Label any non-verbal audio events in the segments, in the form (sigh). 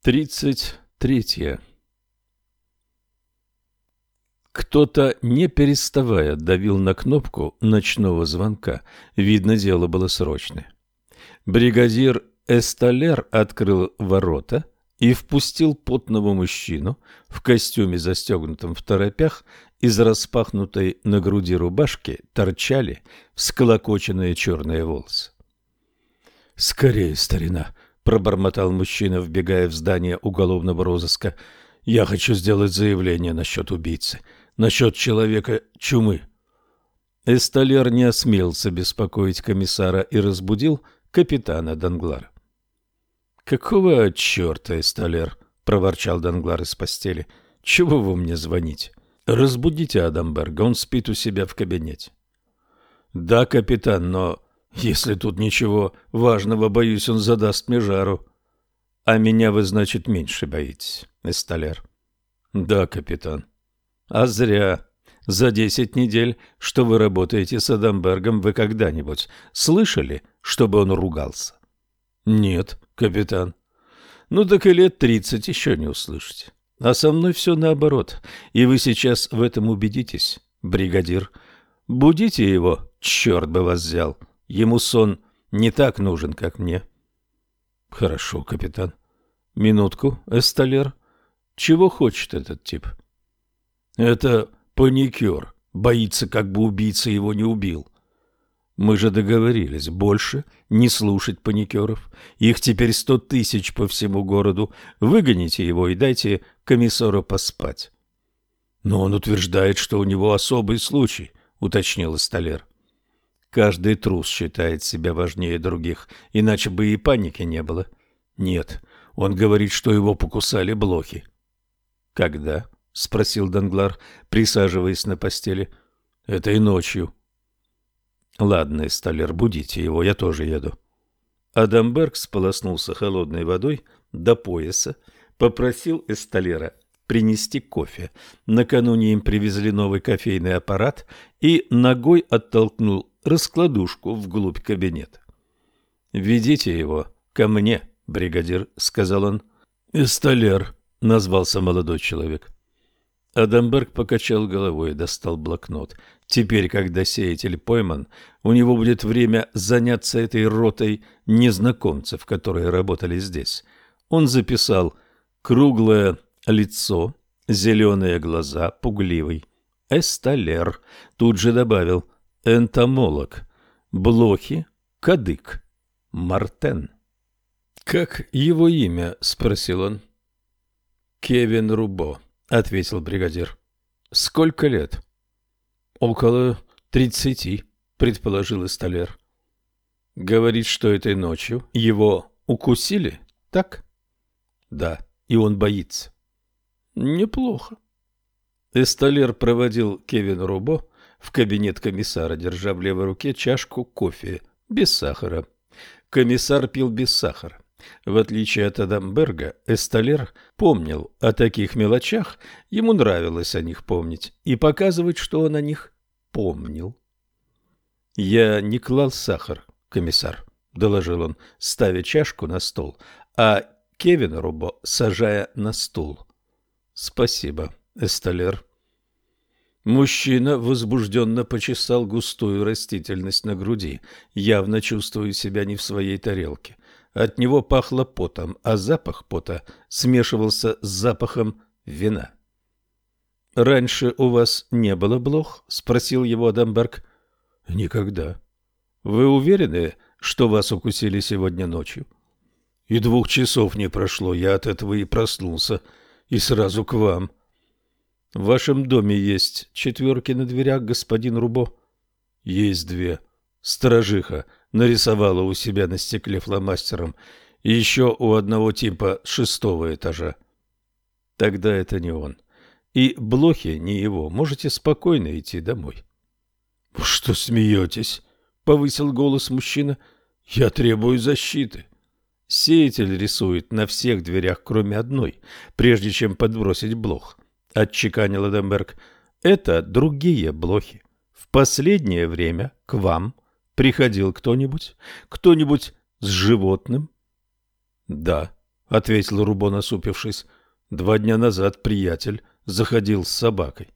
Тридцать третье. Кто-то, не переставая, давил на кнопку ночного звонка. Видно, дело было срочное. Бригадир Эсталер открыл ворота и впустил потного мужчину в костюме, застегнутом в торопях, из распахнутой на груди рубашки торчали всколокоченные черные волосы. «Скорее, старина!» — пробормотал мужчина, вбегая в здание уголовного розыска. «Я хочу сделать заявление насчет убийцы, насчет человека-чумы». Эсталер не осмелился беспокоить комиссара и разбудил капитана Данглара. «Какого черта, Эсталер?» — проворчал Данглар из постели. «Чего вы мне звоните? Разбудите Адамберга, он спит у себя в кабинете». «Да, капитан, но если тут ничего важного, боюсь, он задаст мне жару». «А меня вы, значит, меньше боитесь, Эсталер?» «Да, капитан». «А зря. За десять недель, что вы работаете с Адамбергом, вы когда-нибудь слышали, чтобы он ругался?» «Нет, капитан». «Ну так и лет тридцать еще не услышите. А со мной все наоборот, и вы сейчас в этом убедитесь, бригадир. Будите его, черт бы вас взял. Ему сон не так нужен, как мне». «Хорошо, капитан. Минутку, Эсталер. Чего хочет этот тип?» «Это паникер. Боится, как бы убийца его не убил. Мы же договорились больше не слушать паникеров. Их теперь сто тысяч по всему городу. Выгоните его и дайте комиссару поспать. Но он утверждает, что у него особый случай, уточнил Столяр. Каждый трус считает себя важнее других, иначе бы и паники не было. Нет, он говорит, что его покусали блохи. Когда? спросил Данглар, присаживаясь на постели. Этой ночью. Ладно, Сталлер, будите его, я тоже еду. Адамберг сполоснулся холодной водой до пояса, попросил Эсталера принести кофе. Накануне им привезли новый кофейный аппарат и ногой оттолкнул раскладушку вглубь кабинета. «Ведите его ко мне, бригадир», — сказал он. «Эсталер», — назвался молодой человек. Адамберг покачал головой и достал блокнот. Теперь, когда сеятель пойман, у него будет время заняться этой ротой незнакомцев, которые работали здесь. Он записал «круглое лицо, зеленые глаза, пугливый». Эсталер. Тут же добавил «энтомолог», «блохи», «кадык», «мартен». «Как его имя?» — спросил он. «Кевин Рубо», — ответил бригадир. «Сколько лет?» Около тридцати, предположил Столяр. Говорит, что этой ночью его укусили, так? Да, и он боится. Неплохо. Эсталер проводил Кевин Рубо в кабинет комиссара, держа в левой руке чашку кофе, без сахара. Комиссар пил без сахара. В отличие от Адамберга, Эсталер помнил о таких мелочах, ему нравилось о них помнить и показывать, что он о них помнил. «Я не клал сахар, комиссар», — доложил он, ставя чашку на стол, а Кевина Рубо сажая на стул. «Спасибо, Эсталер». Мужчина возбужденно почесал густую растительность на груди, явно чувствуя себя не в своей тарелке. От него пахло потом, а запах пота смешивался с запахом вина. «Раньше у вас не было блох?» — спросил его Адамберг. «Никогда». «Вы уверены, что вас укусили сегодня ночью?» «И двух часов не прошло, я от этого и проснулся, и сразу к вам». «В вашем доме есть четверки на дверях, господин Рубо?» «Есть две. Сторожиха нарисовала у себя на стекле фломастером, и еще у одного типа шестого этажа». «Тогда это не он». И блохи не его. Можете спокойно идти домой. — Что смеетесь? — повысил голос мужчина. — Я требую защиты. Сеятель рисует на всех дверях, кроме одной, прежде чем подбросить блох. Отчеканил Эдемберг. Это другие блохи. В последнее время к вам приходил кто-нибудь? Кто-нибудь с животным? Да. ответил Рубо, насупившись. Два дня назад приятель заходил с собакой.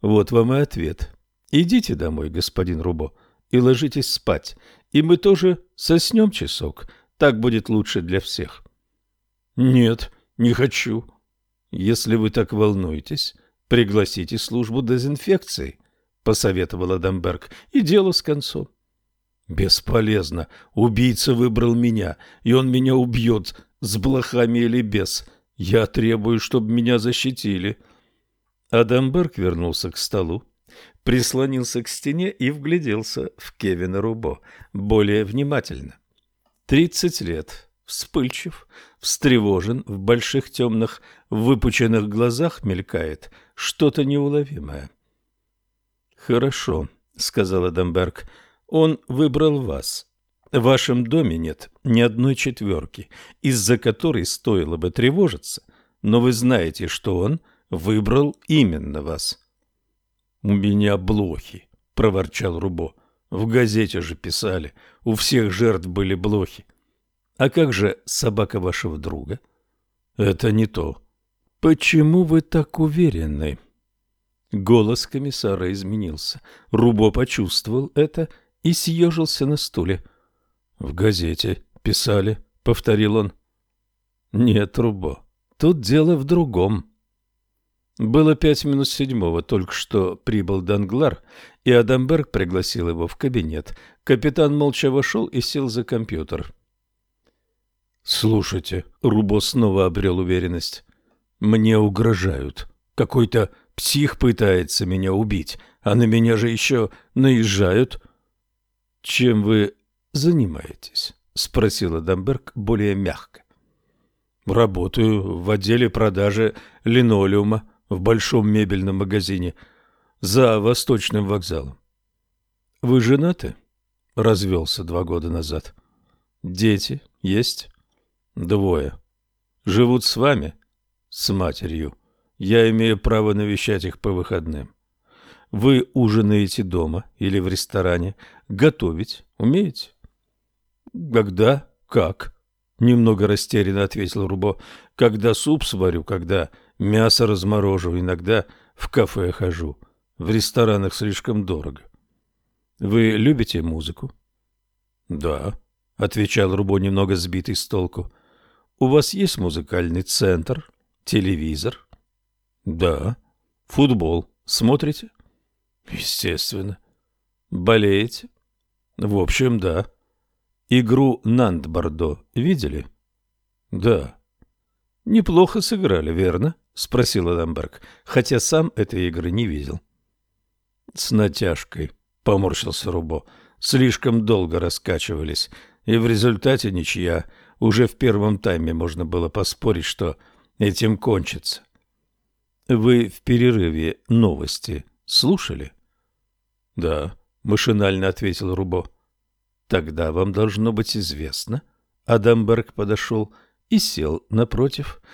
Вот вам и ответ. Идите домой, господин Рубо, и ложитесь спать, и мы тоже соснем часок. Так будет лучше для всех. Нет, не хочу. Если вы так волнуетесь, пригласите службу дезинфекции, посоветовал Адамберг, и дело с концом. Бесполезно. Убийца выбрал меня, и он меня убьет, с блохами или без. Я требую, чтобы меня защитили. Адамберг вернулся к столу, прислонился к стене и вгляделся в Кевина Рубо более внимательно. Тридцать лет, вспыльчив, встревожен, в больших темных выпученных глазах мелькает что-то неуловимое. «Хорошо», — сказал Адамберг, — «он выбрал вас. В вашем доме нет ни одной четверки, из-за которой стоило бы тревожиться, но вы знаете, что он выбрал именно вас». «У меня блохи», — проворчал Рубо. «В газете же писали, у всех жертв были блохи». «А как же собака вашего друга?» «Это не то». «Почему вы так уверены?» Голос комиссара изменился. Рубо почувствовал это и съежился на стуле. «В газете писали», — повторил он. «Нет, Рубо, тут дело в другом». Было пять минут седьмого, только что прибыл Данглар, и Адамберг пригласил его в кабинет. Капитан молча вошел и сел за компьютер. «Слушайте», — Рубо снова обрел уверенность, — «мне угрожают. Какой-то псих пытается меня убить, а на меня же еще наезжают». «Чем вы занимаетесь?» — спросил Адамберг более мягко. «Работаю в отделе продажи линолеума в большом мебельном магазине за Восточным вокзалом. Вы женаты? Развелся два года назад. Дети есть? Двое. Живут с вами? С матерью. Я имею право навещать их по выходным. Вы ужинаете дома или в ресторане? Готовить умеете? Когда? Как? Немного растерянно ответил Рубо. Когда суп сварю, когда Мясо разморожу, иногда в кафе хожу. В ресторанах слишком дорого. Вы любите музыку? Да, отвечал Рубо, немного сбитый с толку. У вас есть музыкальный центр, телевизор? Да. Футбол смотрите? Естественно. Болеете? В общем, да. Игру Нант-Бордо видели? Да. Неплохо сыграли, верно? — спросил Адамберг, хотя сам этой игры не видел. — С натяжкой, — поморщился Рубо. Слишком долго раскачивались, и в результате ничья. Уже в первом тайме можно было поспорить, что этим кончится. — Вы в перерыве новости слушали? — Да, — машинально ответил Рубо. — Тогда вам должно быть известно. Адамберг подошел и сел напротив. —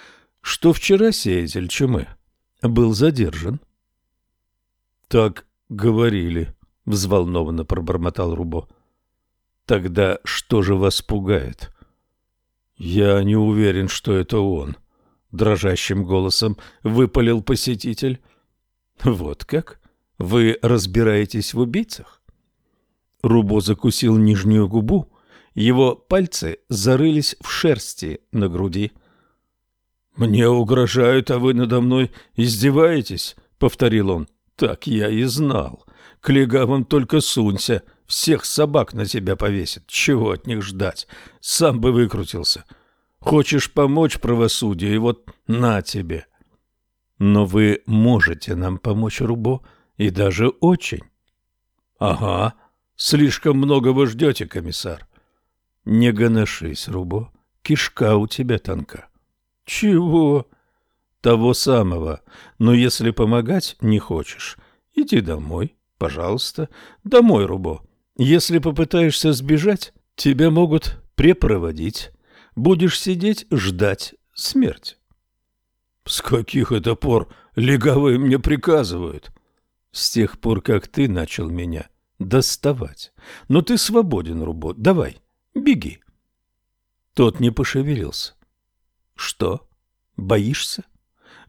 что вчера сеятель чумы был задержан. — Так говорили, — взволнованно пробормотал Рубо. — Тогда что же вас пугает? — Я не уверен, что это он, — дрожащим голосом выпалил посетитель. — Вот как? Вы разбираетесь в убийцах? Рубо закусил нижнюю губу, его пальцы зарылись в шерсти на груди. — «Мне угрожают, а вы надо мной издеваетесь?» — повторил он. «Так я и знал. К легавым только сунься, всех собак на тебя повесит. Чего от них ждать? Сам бы выкрутился. Хочешь помочь правосудию, и вот на тебе». «Но вы можете нам помочь, Рубо, и даже очень». «Ага, слишком много вы ждете, комиссар». «Не гоношись, Рубо, кишка у тебя тонка». Чего? Того самого. Но если помогать не хочешь, иди домой, пожалуйста. Домой, Рубо. Если попытаешься сбежать, тебя могут препроводить. Будешь сидеть, ждать смерть. С каких это пор легавые мне приказывают? С тех пор, как ты начал меня доставать. Но ты свободен, Рубо. Давай, беги. Тот не пошевелился. Что? Боишься?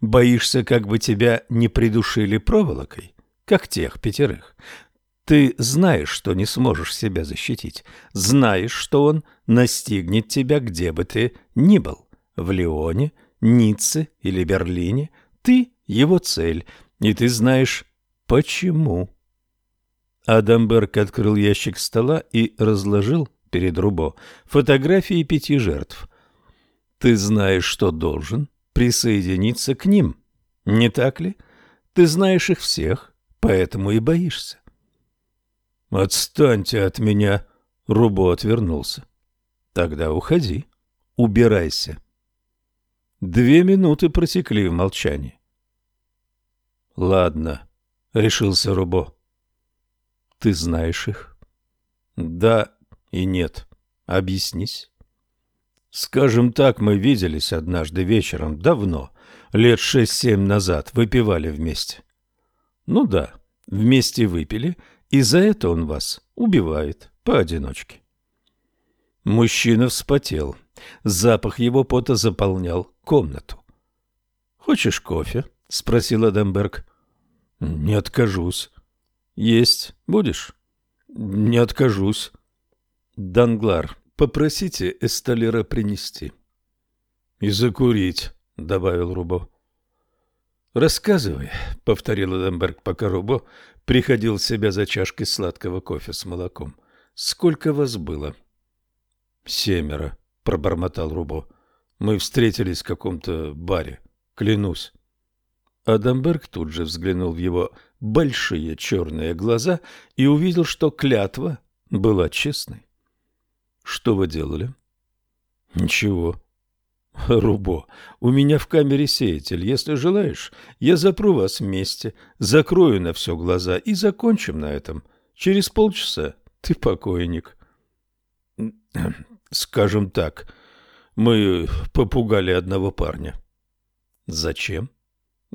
Боишься, как бы тебя не придушили проволокой, как тех пятерых? Ты знаешь, что не сможешь себя защитить. Знаешь, что он настигнет тебя, где бы ты ни был. В Лионе, Ницце или Берлине. Ты его цель, и ты знаешь, почему. Адамберг открыл ящик стола и разложил перед Рубо фотографии пяти жертв. Ты знаешь, что должен присоединиться к ним, не так ли? Ты знаешь их всех, поэтому и боишься. «Отстаньте от меня!» — Рубо отвернулся. «Тогда уходи, убирайся». Две минуты протекли в молчании. «Ладно», — решился Рубо. «Ты знаешь их?» «Да и нет. Объяснись». «Скажем так, мы виделись однажды вечером, давно, лет шесть-семь назад, выпивали вместе». «Ну да, вместе выпили и за это он вас убивает поодиночке. Мужчина вспотел. Запах его пота заполнял комнату. «Хочешь кофе?» — спросил Адамберг. «Не откажусь». «Есть будешь?» «Не откажусь». «Данглар, попросите Эсталера принести». «И закурить», — добавил Рубо. «Рассказывай», — повторил Адамберг, пока Рубо приходил в себя за чашкой сладкого кофе с молоком. «Сколько вас было?» «Семеро», — пробормотал Рубо. «Мы встретились в каком-то баре, клянусь». Адамберг тут же взглянул в его большие черные глаза и увидел, что клятва была честной. «Что вы делали?» «Ничего», (laughs) Рубо, у меня в камере сеятель. Если желаешь, я запру вас вместе, закрою на все глаза и закончим на этом. Через полчаса ты покойник. (clears throat) Скажем так, мы попугали одного парня. Зачем?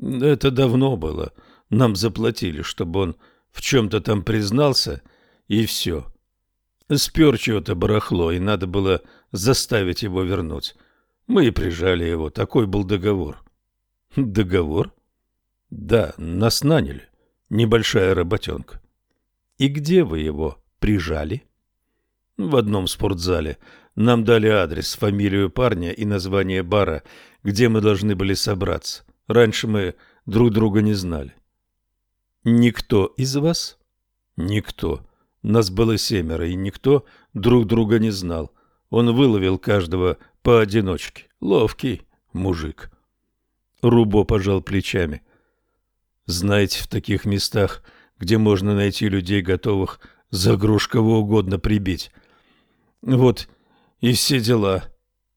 Это давно было. Нам заплатили, чтобы он в чем-то там признался, и все. Спер чего-то барахло, и надо было заставить его вернуть. Мы и прижали его. Такой был договор. Договор? Да, нас наняли. Небольшая работенка. И где вы его прижали? В одном спортзале. Нам дали адрес, фамилию парня и название бара, где мы должны были собраться. Раньше мы друг друга не знали. Никто из вас? Никто. Нас было семеро, и никто друг друга не знал. Он выловил каждого поодиночке. Ловкий мужик. Рубо пожал плечами. Знаете, в таких местах, где можно найти людей, готовых за грош кого угодно прибить. Вот и все дела.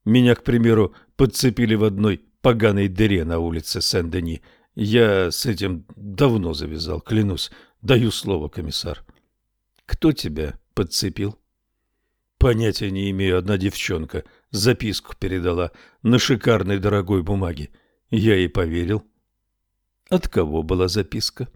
Меня, к примеру, подцепили в одной поганой дыре на улице Сен-Дени. Я с этим давно завязал, клянусь. Даю слово, комиссар. Кто тебя подцепил? Понятия не имею, одна девчонка записку передала на шикарной дорогой бумаге. Я ей поверил. От кого была записка?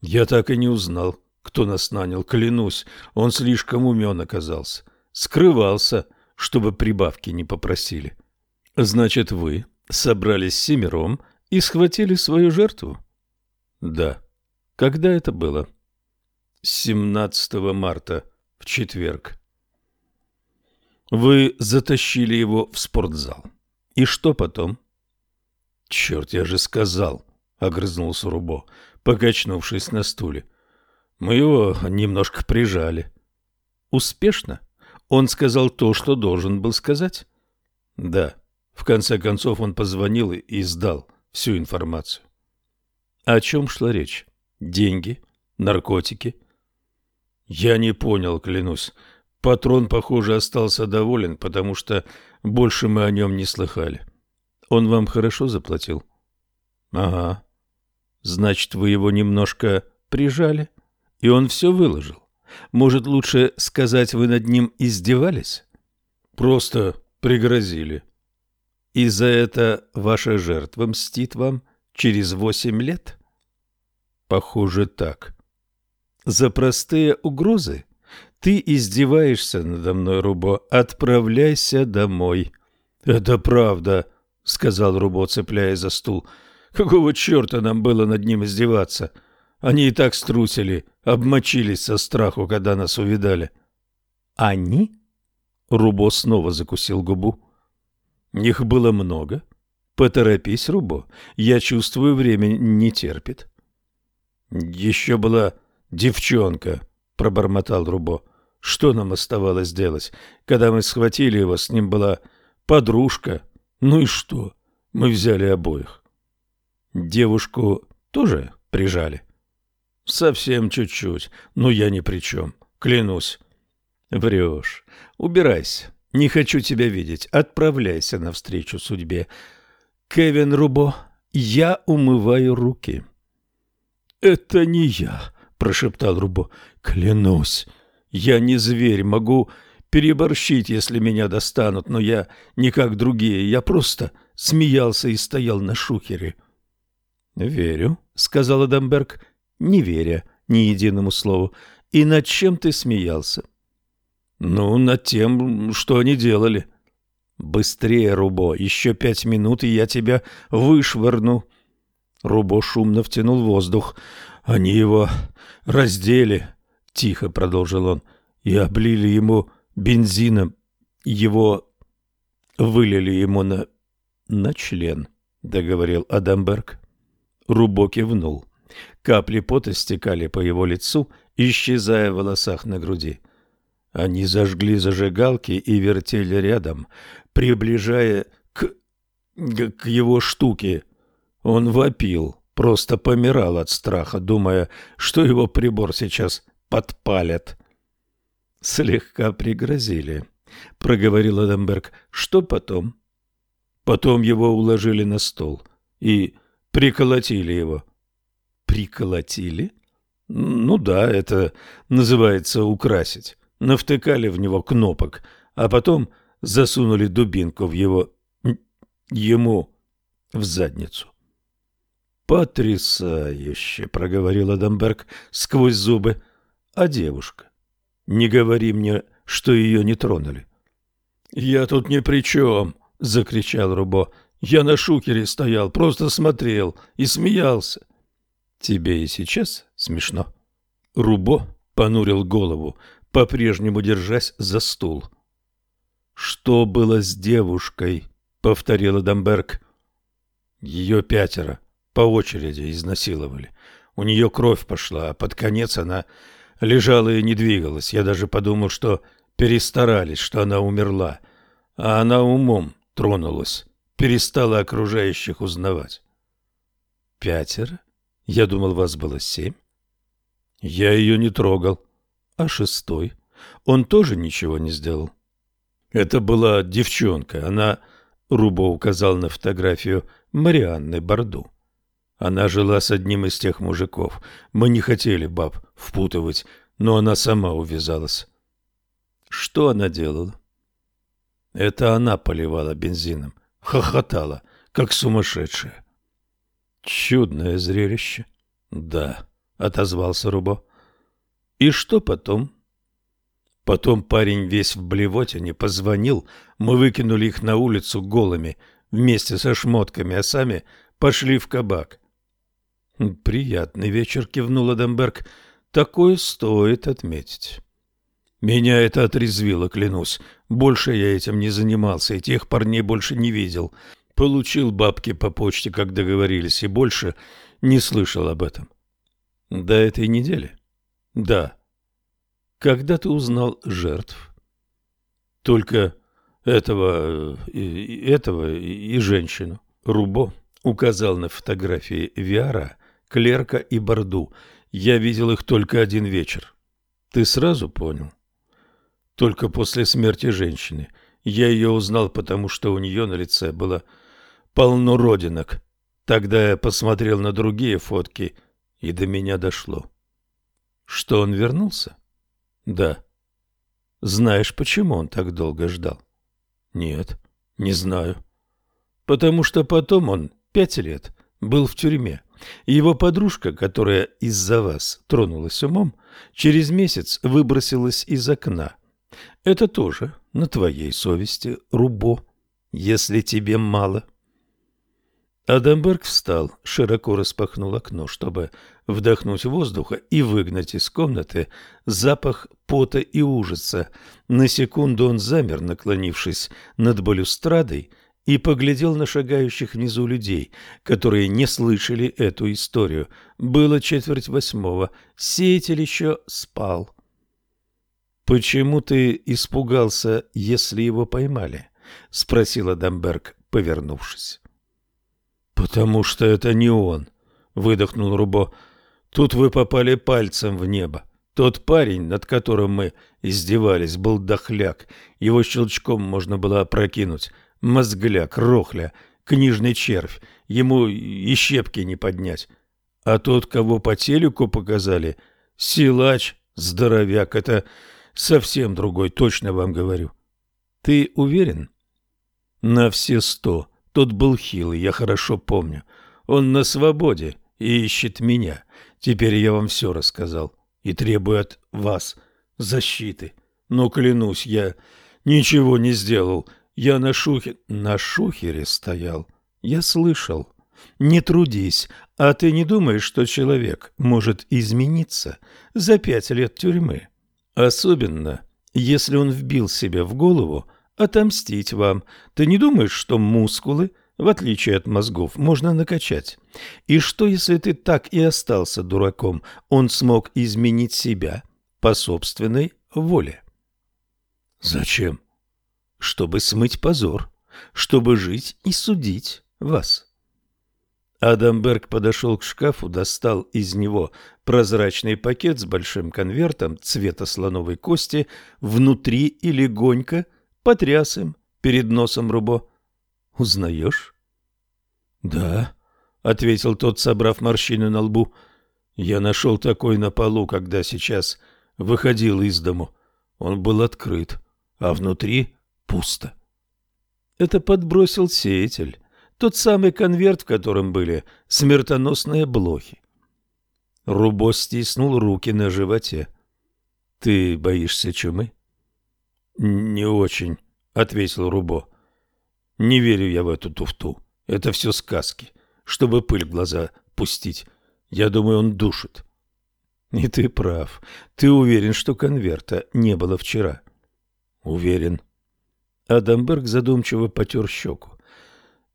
Я так и не узнал, кто нас нанял, клянусь, он слишком умен оказался. Скрывался, чтобы прибавки не попросили. Значит, вы собрались семером и схватили свою жертву? Да. Когда это было? 17 марта, в четверг. Вы затащили его в спортзал. И что потом? Черт, я же сказал, огрызнулся Рубо, покачнувшись на стуле. Мы его немножко прижали. Успешно? Он сказал то, что должен был сказать? Да. В конце концов он позвонил и сдал всю информацию. О чем шла речь? Деньги? Наркотики? Я не понял, клянусь. Патрон, похоже, остался доволен, потому что больше мы о нем не слыхали. Он вам хорошо заплатил? Ага. Значит, вы его немножко прижали, и он все выложил. Может, лучше сказать, вы над ним издевались? Просто пригрозили. И за это ваша жертва мстит вам через восемь лет? Похоже, так. За простые угрозы? Ты издеваешься надо мной, Рубо. Отправляйся домой. Это правда, сказал Рубо, цепляясь за стул. Какого черта нам было над ним издеваться? Они и так струсили, обмочились со страху, когда нас увидали. Они? Рубо снова закусил губу. Их было много. Поторопись, Рубо. Я чувствую, время не терпит. Еще была девчонка, пробормотал Рубо. Что нам оставалось делать? Когда мы схватили его, с ним была подружка. Ну и что? Мы взяли обоих. Девушку тоже прижали? Совсем чуть-чуть, но я ни при чем, клянусь. Врешь. Убирайся. Не хочу тебя видеть. Отправляйся навстречу судьбе. Кевин Рубо, я умываю руки. Это не я, прошептал Рубо. Клянусь. Я не зверь, могу переборщить, если меня достанут, но я не как другие. Я просто смеялся и стоял на шухере. Верю, сказал Адамберг, не веря ни единому слову. И над чем ты смеялся? Ну, над тем, что они делали. Быстрее, Рубо, еще пять минут, и я тебя вышвырну. Рубо шумно втянул воздух. Они его раздели, тихо продолжил он, и облили ему бензином. Его вылили ему на... на член, договорил Адамберг. Рубо кивнул. Капли пота стекали по его лицу, исчезая в волосах на груди. Они зажгли зажигалки и вертели рядом, приближая к... к его штуке. Он вопил, просто помирал от страха, думая, что его прибор сейчас подпалят. Слегка пригрозили, проговорил Адамберг. Что потом? Потом его уложили на стол и приколотили его. Приколотили? Ну да, это называется украсить навтыкали в него кнопок, а потом засунули дубинку в его... ему в задницу. «Потрясающе!» — проговорил Адамберг сквозь зубы. «А девушка? Не говори мне, что ее не тронули». «Я тут ни при чем!» — закричал Рубо. «Я на шукере стоял, просто смотрел и смеялся». «Тебе и сейчас смешно?» Рубо понурил голову, по-прежнему держась за стул. «Что было с девушкой?» — повторил Адамберг. «Ее пятеро по очереди изнасиловали. У нее кровь пошла, а под конец она лежала и не двигалась. Я даже подумал, что перестарались, что она умерла. А она умом тронулась, перестала окружающих узнавать». «Пятеро? Я думал, вас было семь». «Я ее не трогал. А шестой? Он тоже ничего не сделал? Это была девчонка. Она, Рубо указал на фотографию Марианны Борду. Она жила с одним из тех мужиков. Мы не хотели баб впутывать, но она сама увязалась. Что она делала? Это она поливала бензином, хохотала, как сумасшедшая. Чудное зрелище. Да, отозвался Рубо. И что потом? Потом парень весь в блевотине позвонил, мы выкинули их на улицу голыми, вместе со шмотками, а сами пошли в кабак. Приятный вечер, кивнул Адамберг. Такое стоит отметить. Меня это отрезвило, клянусь. Больше я этим не занимался и тех парней больше не видел. Получил бабки по почте, как договорились, и больше не слышал об этом. До этой недели. Да. Когда ты узнал жертв? Только этого и этого и женщину. Рубо указал на фотографии Виара, Клерка и Борду. Я видел их только один вечер. Ты сразу понял? Только после смерти женщины. Я ее узнал, потому что у нее на лице было полно родинок. Тогда я посмотрел на другие фотки, и до меня дошло. Что он вернулся? Да. Знаешь, почему он так долго ждал? Нет, не знаю. Потому что потом он пять лет был в тюрьме. Его подружка, которая из-за вас тронулась умом, через месяц выбросилась из окна. Это тоже на твоей совести, Рубо, если тебе мало. Адамберг встал, широко распахнул окно, чтобы вдохнуть воздуха и выгнать из комнаты запах пота и ужаса. На секунду он замер, наклонившись над балюстрадой, и поглядел на шагающих внизу людей, которые не слышали эту историю. Было четверть восьмого, сеятель еще спал. «Почему ты испугался, если его поймали?» — спросил Адамберг, повернувшись. «Потому что это не он», — выдохнул Рубо. «Тут вы попали пальцем в небо. Тот парень, над которым мы издевались, был дохляк. Его щелчком можно было опрокинуть. Мозгляк, рохля, книжный червь. Ему и щепки не поднять. А тот, кого по телеку показали, силач, здоровяк, это совсем другой, точно вам говорю. Ты уверен?» «На все сто». Тот был хилый, я хорошо помню. Он на свободе и ищет меня. Теперь я вам все рассказал и требую от вас защиты. Но клянусь, я ничего не сделал. Я на шухере... На шухере стоял. Я слышал. Не трудись. А ты не думаешь, что человек может измениться за пять лет тюрьмы? Особенно, если он вбил себе в голову, отомстить вам. Ты не думаешь, что мускулы, в отличие от мозгов, можно накачать? И что, если ты так и остался дураком, он смог изменить себя по собственной воле? Зачем? Чтобы смыть позор, чтобы жить и судить вас. Адамберг подошел к шкафу, достал из него прозрачный пакет с большим конвертом цвета слоновой кости внутри и легонько – потряс им перед носом Рубо. «Узнаешь?» «Да», — ответил тот, собрав морщины на лбу. «Я нашел такой на полу, когда сейчас выходил из дому. Он был открыт, а внутри пусто». Это подбросил сеятель, тот самый конверт, в котором были смертоносные блохи. Рубо стиснул руки на животе. «Ты боишься чумы?» «Не очень», — ответил Рубо. «Не верю я в эту туфту. Это все сказки, чтобы пыль в глаза пустить. Я думаю, он душит». «И ты прав. Ты уверен, что конверта не было вчера?» «Уверен». Адамберг задумчиво потер щеку.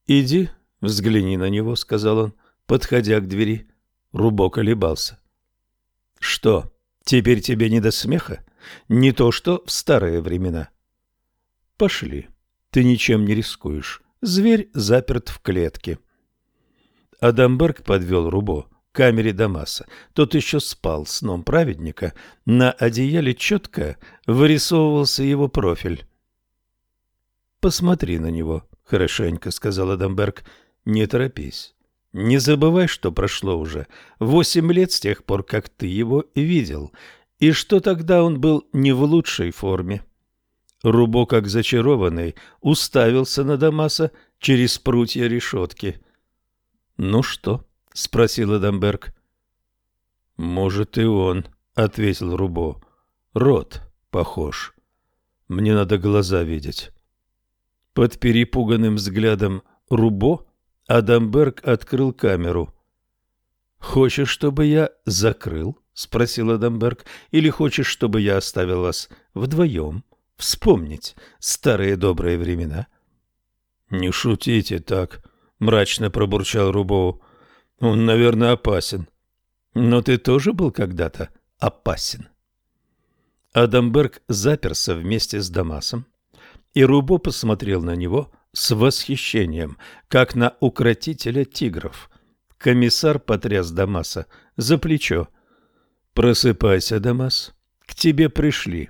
«Иди, взгляни на него», — сказал он, подходя к двери. Рубо колебался. «Что, теперь тебе не до смеха?» Не то что в старые времена. Пошли. Ты ничем не рискуешь. Зверь заперт в клетке. Адамберг подвел Рубо к камере Дамаса. Тот еще спал сном праведника. На одеяле четко вырисовывался его профиль. «Посмотри на него хорошенько», — сказал Адамберг. «Не торопись. Не забывай, что прошло уже восемь лет с тех пор, как ты его видел, и что тогда он был не в лучшей форме. Рубо, как зачарованный, уставился на Дамаса через прутья решетки. «Ну что?» — спросил Адамберг. «Может, и он», — ответил Рубо. «Рот похож. Мне надо глаза видеть». Под перепуганным взглядом Рубо Адамберг открыл камеру. «Хочешь, чтобы я закрыл?» — спросил Адамберг. — Или хочешь, чтобы я оставил вас вдвоем? Вспомнить старые добрые времена? — Не шутите так, — мрачно пробурчал Рубоу. — Он, наверное, опасен. — Но ты тоже был когда-то опасен. Адамберг заперся вместе с Дамасом, и Рубо посмотрел на него с восхищением, как на укротителя тигров. Комиссар потряс Дамаса за плечо. «Просыпайся, Дамас, к тебе пришли».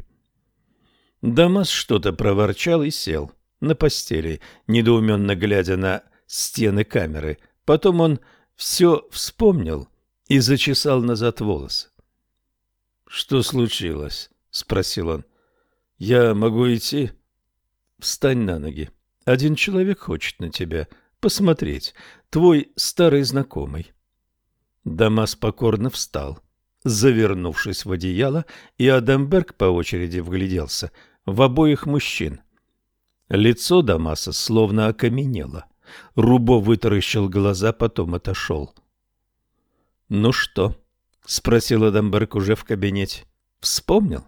Дамас что-то проворчал и сел на постели, недоуменно глядя на стены камеры. Потом он все вспомнил и зачесал назад волосы. «Что случилось?» — спросил он. «Я могу идти?» «Встань на ноги. Один человек хочет на тебя посмотреть. Твой старый знакомый». Дамас покорно встал завернувшись в одеяло, и Адамберг по очереди вгляделся в обоих мужчин. Лицо Дамаса словно окаменело. Рубо вытаращил глаза, потом отошел. «Ну что?» — спросил Адамберг уже в кабинете. «Вспомнил?»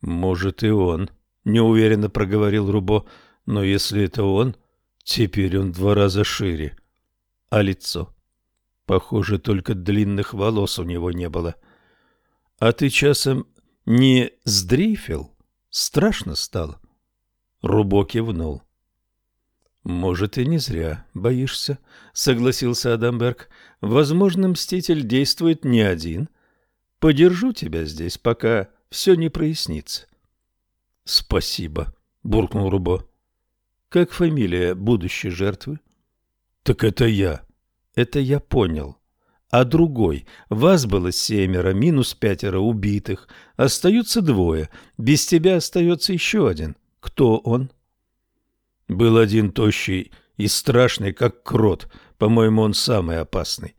«Может, и он», — неуверенно проговорил Рубо. «Но если это он, теперь он два раза шире. А лицо?» Похоже, только длинных волос у него не было. А ты часом не сдрейфил? Страшно стало? Рубо кивнул. «Может, и не зря боишься», — согласился Адамберг. «Возможно, Мститель действует не один. Подержу тебя здесь, пока все не прояснится». «Спасибо», — буркнул Рубо. «Как фамилия будущей жертвы?» «Так это я», это я понял. А другой. Вас было семеро, минус пятеро убитых. Остаются двое. Без тебя остается еще один. Кто он? Был один тощий и страшный, как крот. По-моему, он самый опасный.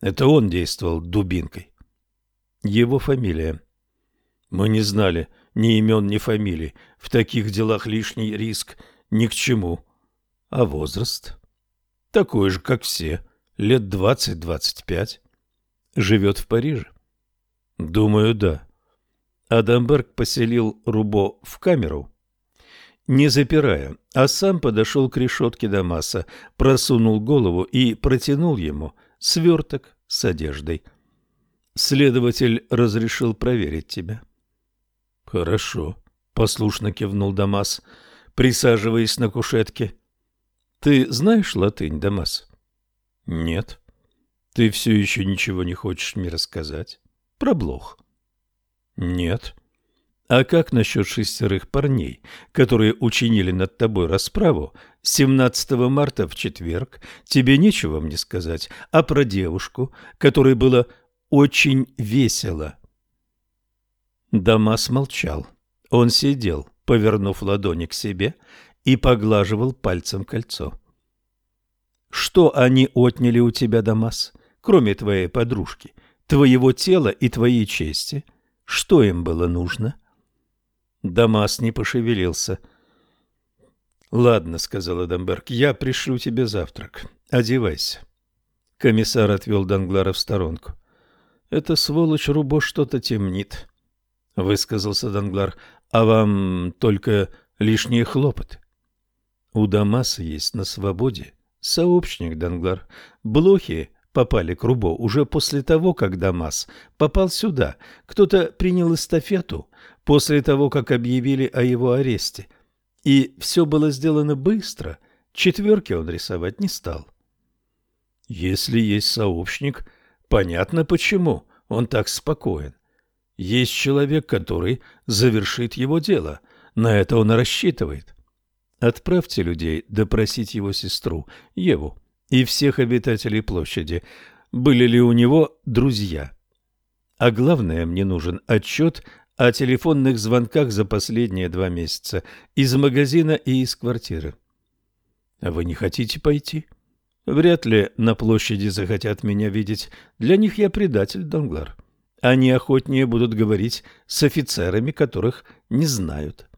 Это он действовал дубинкой. Его фамилия. Мы не знали ни имен, ни фамилий. В таких делах лишний риск ни к чему. А возраст? Такой же, как все лет двадцать-двадцать пять. Живет в Париже? Думаю, да. Адамберг поселил Рубо в камеру, не запирая, а сам подошел к решетке Дамаса, просунул голову и протянул ему сверток с одеждой. Следователь разрешил проверить тебя. Хорошо, послушно кивнул Дамас, присаживаясь на кушетке. Ты знаешь латынь, Дамас? Нет. Ты все еще ничего не хочешь мне рассказать? Про блох? Нет. А как насчет шестерых парней, которые учинили над тобой расправу 17 марта в четверг? Тебе нечего мне сказать, а про девушку, которой было очень весело. Дамас молчал. Он сидел, повернув ладони к себе, и поглаживал пальцем кольцо. Что они отняли у тебя, Дамас, кроме твоей подружки, твоего тела и твоей чести? Что им было нужно? Дамас не пошевелился. «Ладно», — сказал Адамберг, — «я пришлю тебе завтрак. Одевайся». Комиссар отвел Данглара в сторонку. «Эта сволочь Рубо что-то темнит», — высказался Данглар. «А вам только лишние хлопоты». «У Дамаса есть на свободе Сообщник Данглар. Блохи попали к Рубо уже после того, как Дамас попал сюда. Кто-то принял эстафету после того, как объявили о его аресте. И все было сделано быстро. Четверки он рисовать не стал. Если есть сообщник, понятно почему он так спокоен. Есть человек, который завершит его дело. На это он рассчитывает. Отправьте людей допросить его сестру, Еву, и всех обитателей площади. Были ли у него друзья? А главное, мне нужен отчет о телефонных звонках за последние два месяца из магазина и из квартиры. Вы не хотите пойти? Вряд ли на площади захотят меня видеть. Для них я предатель, Донглар. Они охотнее будут говорить с офицерами, которых не знают.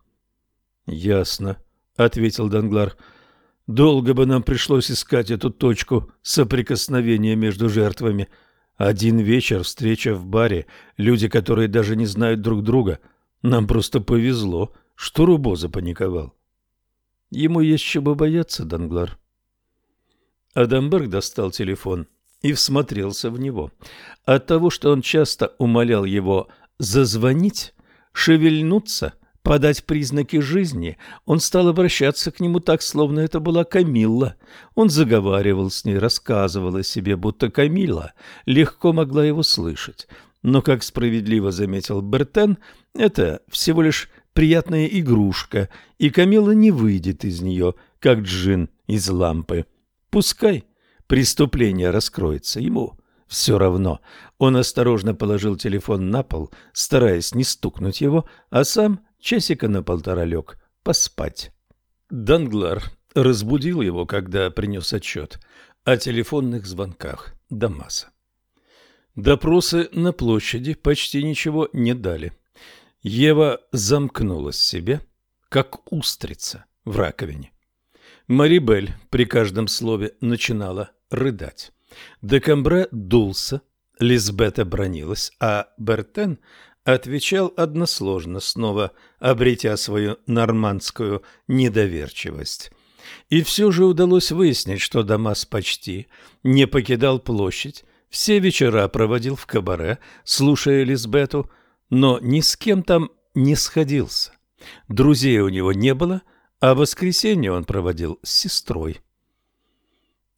Ясно. — ответил Данглар. «Долго бы нам пришлось искать эту точку соприкосновения между жертвами. Один вечер, встреча в баре, люди, которые даже не знают друг друга. Нам просто повезло, что Рубо запаниковал». «Ему есть чего бояться, Данглар». Адамберг достал телефон и всмотрелся в него. От того, что он часто умолял его зазвонить, шевельнуться — подать признаки жизни, он стал обращаться к нему так, словно это была Камилла. Он заговаривал с ней, рассказывал о себе, будто Камилла легко могла его слышать. Но, как справедливо заметил Бертен, это всего лишь приятная игрушка, и Камилла не выйдет из нее, как джин из лампы. Пускай преступление раскроется ему. Все равно. Он осторожно положил телефон на пол, стараясь не стукнуть его, а сам часика на полтора лег поспать. Данглар разбудил его, когда принес отчет о телефонных звонках Дамаса. Допросы на площади почти ничего не дали. Ева замкнулась в себе, как устрица в раковине. Марибель при каждом слове начинала рыдать. Декамбре дулся, Лизбета бронилась, а Бертен отвечал односложно, снова обретя свою нормандскую недоверчивость. И все же удалось выяснить, что Дамас почти не покидал площадь, все вечера проводил в кабаре, слушая Лизбету, но ни с кем там не сходился. Друзей у него не было, а воскресенье он проводил с сестрой.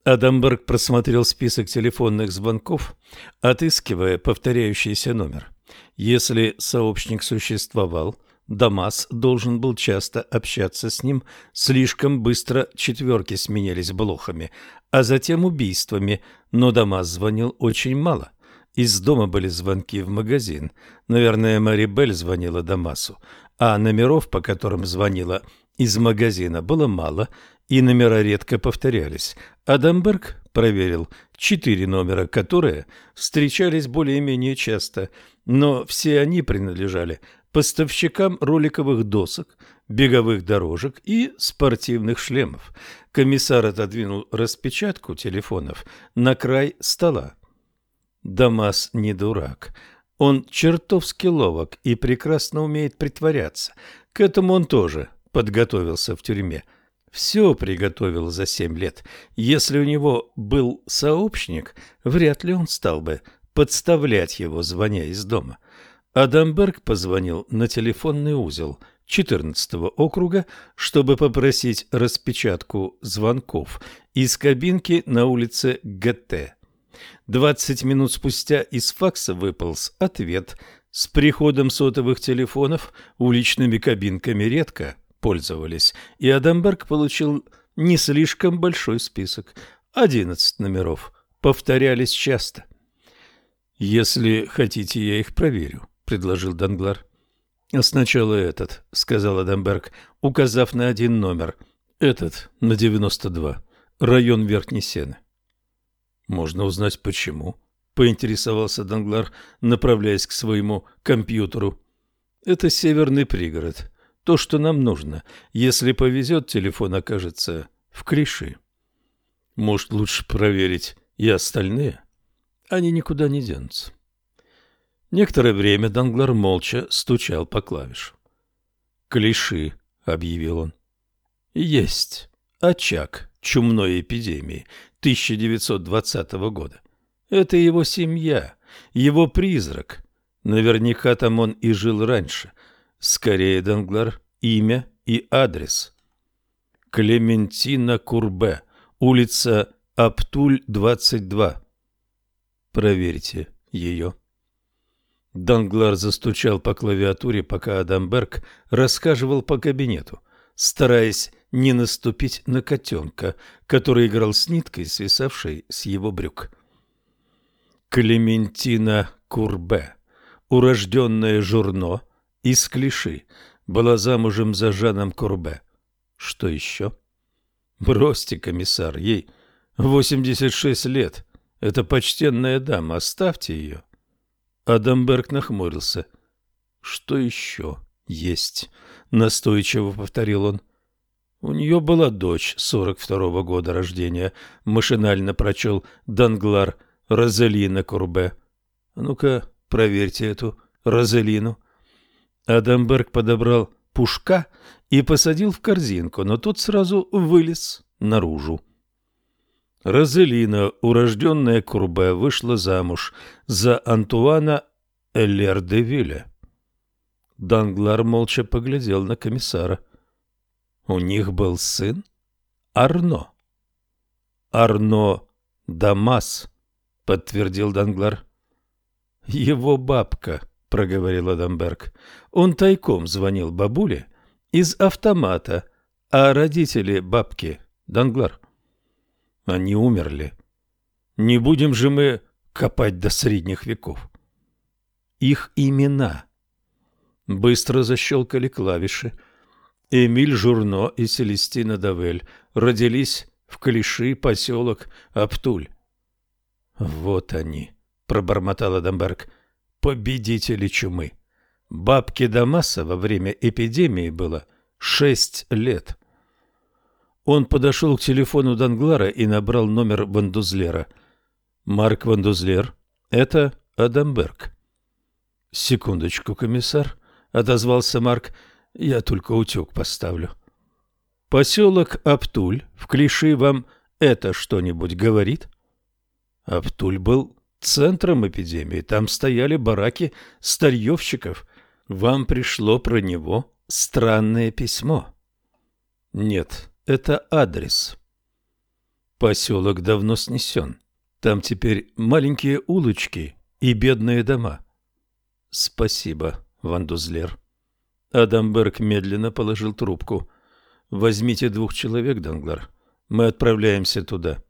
Адамберг просмотрел список телефонных звонков, отыскивая повторяющийся номер. Если сообщник существовал, Дамас должен был часто общаться с ним, слишком быстро четверки сменялись блохами, а затем убийствами, но Дамас звонил очень мало. Из дома были звонки в магазин. Наверное, Мэри Белль звонила Дамасу, а номеров, по которым звонила из магазина, было мало, и номера редко повторялись. Адамберг проверил четыре номера, которые встречались более-менее часто, но все они принадлежали поставщикам роликовых досок, беговых дорожек и спортивных шлемов. Комиссар отодвинул распечатку телефонов на край стола. Дамас не дурак. Он чертовски ловок и прекрасно умеет притворяться. К этому он тоже подготовился в тюрьме. Все приготовил за семь лет. Если у него был сообщник, вряд ли он стал бы подставлять его, звоня из дома. Адамберг позвонил на телефонный узел 14-го округа, чтобы попросить распечатку звонков из кабинки на улице ГТ. Двадцать минут спустя из факса выполз ответ. С приходом сотовых телефонов уличными кабинками редко пользовались, и Адамберг получил не слишком большой список. Одиннадцать номеров. Повторялись часто. «Если хотите, я их проверю», — предложил Данглар. «Сначала этот», — сказал Адамберг, указав на один номер. «Этот, на девяносто два. Район Верхней Сены». «Можно узнать, почему?» — поинтересовался Данглар, направляясь к своему компьютеру. «Это северный пригород. То, что нам нужно. Если повезет, телефон окажется в Криши. Может, лучше проверить и остальные? Они никуда не денутся». Некоторое время Данглар молча стучал по клавишам. «Клиши», — объявил он. «Есть очаг чумной эпидемии 1920 года. Это его семья, его призрак. Наверняка там он и жил раньше. Скорее, Данглар, имя и адрес. Клементина Курбе, улица Аптуль, 22. Проверьте ее. Данглар застучал по клавиатуре, пока Адамберг рассказывал по кабинету, стараясь не наступить на котенка, который играл с ниткой, свисавшей с его брюк. Клементина Курбе, урожденная Журно из Клиши, была замужем за Жаном Курбе. Что еще? Бросьте, комиссар, ей 86 лет. Это почтенная дама, оставьте ее. Адамберг нахмурился. «Что еще есть?» — настойчиво повторил он. «У нее была дочь сорок второго года рождения», — машинально прочел Данглар Розелина Курбе. «Ну-ка, проверьте эту Розелину». Адамберг подобрал пушка и посадил в корзинку, но тот сразу вылез наружу. Розелина, урожденная Курбе, вышла замуж за Антуана Эллер-де-Вилля. Данглар молча поглядел на комиссара. У них был сын Арно. Арно Дамас, подтвердил Данглар. Его бабка, проговорил Адамберг. Он тайком звонил бабуле из автомата, а родители бабки Данглар они умерли. Не будем же мы копать до средних веков. Их имена. Быстро защелкали клавиши. Эмиль Журно и Селестина Давель родились в Клиши, поселок Аптуль. «Вот они», — пробормотал Адамберг, — «победители чумы». Бабке Дамаса во время эпидемии было шесть лет. Он подошел к телефону Данглара и набрал номер Вандузлера. «Марк Вандузлер, это Адамберг». «Секундочку, комиссар», — отозвался Марк, — «я только утюг поставлю». «Поселок Аптуль в Клиши вам это что-нибудь говорит?» Аптуль был центром эпидемии, там стояли бараки старьевщиков. Вам пришло про него странное письмо. Нет, это адрес. Поселок давно снесен. Там теперь маленькие улочки и бедные дома. Спасибо, Вандузлер. Адамберг медленно положил трубку. Возьмите двух человек, Данглар. Мы отправляемся туда.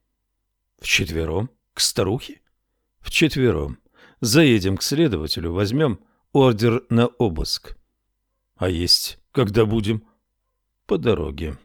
Вчетвером? К старухе? Вчетвером. Заедем к следователю, возьмем ордер на обыск. А есть когда будем? По дороге.